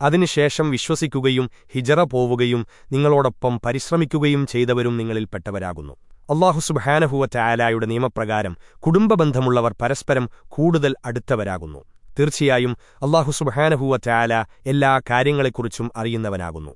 അതിനുശേഷം വിശ്വസിക്കുകയും ഹിജറ പോവുകയും നിങ്ങളോടൊപ്പം പരിശ്രമിക്കുകയും ചെയ്തവരും നിങ്ങളിൽപ്പെട്ടവരാകുന്നു. അള്ളാഹു സുബഹാനഹുവറ്റ ആലായുടെ നിയമപ്രകാരം കുടുംബബന്ധമുള്ളവർ പരസ്പരം കൂടുതൽ അടുത്തവരാകുന്നു. തീർച്ചയായും അള്ളാഹു സുബഹാനഹുവറ്റ ആല എല്ലാ കാര്യങ്ങളെക്കുറിച്ചും അറിയുന്നവനാകുന്നു.